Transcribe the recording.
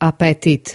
appetit